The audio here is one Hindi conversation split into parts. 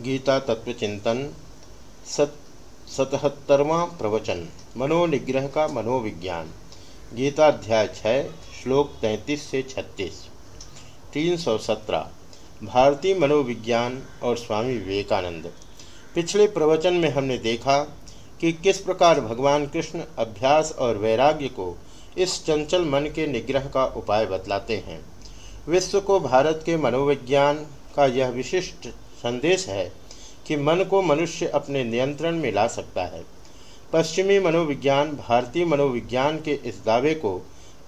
गीता तत्व चिंतन सत, सतहत्तरवा प्रवचन, मनोनिग्रह का मनोविज्ञान गीताध्याय छः श्लोक तैंतीस से छत्तीस। तीन सौ सत्रह, भारतीय मनोविज्ञान और स्वामी विवेकानंद। पिछले प्रवचन में हमने देखा कि किस प्रकार भगवान कृष्ण अभ्यास और वैराग्य को इस चंचल मन के निग्रह का उपाय बतलाते हैं। विश्व को भारत के मनोविज्ञान का यह विशिष्ट संदेश है कि मन को मनुष्य अपने नियंत्रण में ला सकता है। पश्चिमी मनोविज्ञान भारतीय मनोविज्ञान के इस दावे को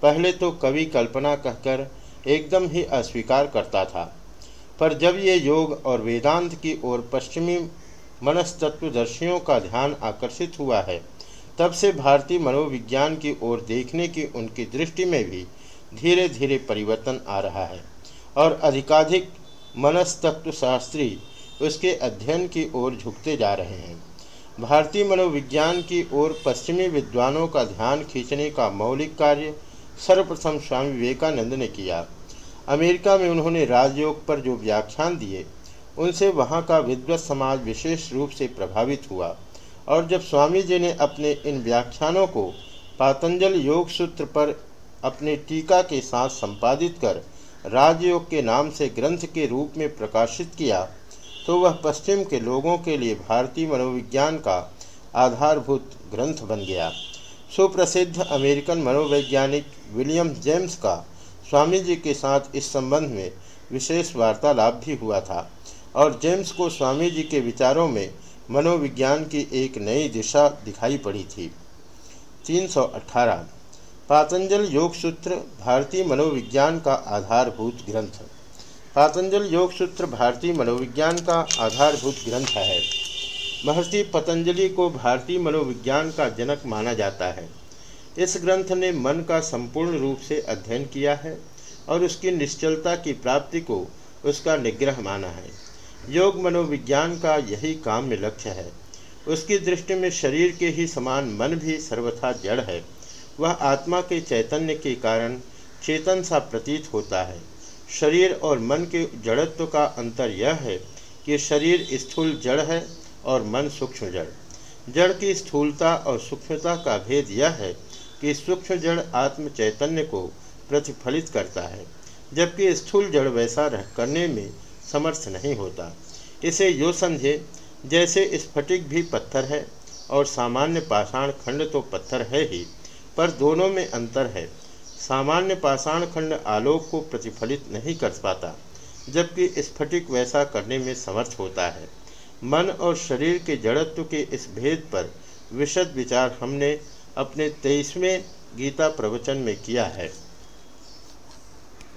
पहले तो कवि कल्पना कहकर एकदम ही अस्वीकार करता था। पर जब ये योग और वेदांत की ओर पश्चिमी मनस्तत्वदर्शियों का ध्यान आकर्षित हुआ है, तब से भारतीय मनोविज्ञान की ओर देखने की उनकी दृष्टि में भी धीरे धीरे परिवर्तन आ रहा है और अधिकाधिक मनस्तत्व शास्त्री उसके अध्ययन की ओर झुकते जा रहे हैं। भारतीय मनोविज्ञान की ओर पश्चिमी विद्वानों का ध्यान खींचने का मौलिक कार्य सर्वप्रथम स्वामी विवेकानंद ने किया। अमेरिका में उन्होंने राजयोग पर जो व्याख्यान दिए, उनसे वहाँ का विद्वत समाज विशेष रूप से प्रभावित हुआ और जब स्वामी जी ने अपने इन व्याख्यानों को पातंजल योग सूत्र पर अपने टीका के साथ संपादित कर राजयोग के नाम से ग्रंथ के रूप में प्रकाशित किया तो वह पश्चिम के लोगों के लिए भारतीय मनोविज्ञान का आधारभूत ग्रंथ बन गया। सुप्रसिद्ध अमेरिकन मनोवैज्ञानिक विलियम जेम्स का स्वामी जी के साथ इस संबंध में विशेष वार्तालाप भी हुआ था, और जेम्स को स्वामी जी के विचारों में मनोविज्ञान की एक नई दिशा दिखाई पड़ी थी। 318 पातंजल योग सूत्र भारतीय मनोविज्ञान का आधारभूत ग्रंथ। पातंजल योग सूत्र भारतीय मनोविज्ञान का आधारभूत ग्रंथ है। महर्षि पतंजलि को भारतीय मनोविज्ञान का जनक माना जाता है। इस ग्रंथ ने मन का संपूर्ण रूप से अध्ययन किया है और उसकी निश्चलता की प्राप्ति को उसका निग्रह माना है। योग मनोविज्ञान का यही काम्य लक्ष्य है। उसकी दृष्टि में शरीर के ही समान मन भी सर्वथा जड़ है। वह आत्मा के चैतन्य के कारण चेतन सा प्रतीत होता है। शरीर और मन के जड़त्व का अंतर यह है कि शरीर स्थूल जड़ है और मन सूक्ष्म जड़। जड़ की स्थूलता और सूक्ष्मता का भेद यह है कि सूक्ष्म जड़ आत्म चैतन्य को प्रतिफलित करता है, जबकि स्थूल जड़ वैसा रह करने में समर्थ नहीं होता। इसे यो समझे, जैसे स्फटिक भी पत्थर है और सामान्य पाषाण खंड तो पत्थर है ही। पर दोनों में अंतर है। सामान्य पाषाण खंड आलोक को प्रतिफलित नहीं कर पाता, जबकि स्फटिक वैसा करने में समर्थ होता है। मन और शरीर के जड़त्व के इस भेद पर विशद विचार हमने अपने तेईसवें गीता प्रवचन में किया है।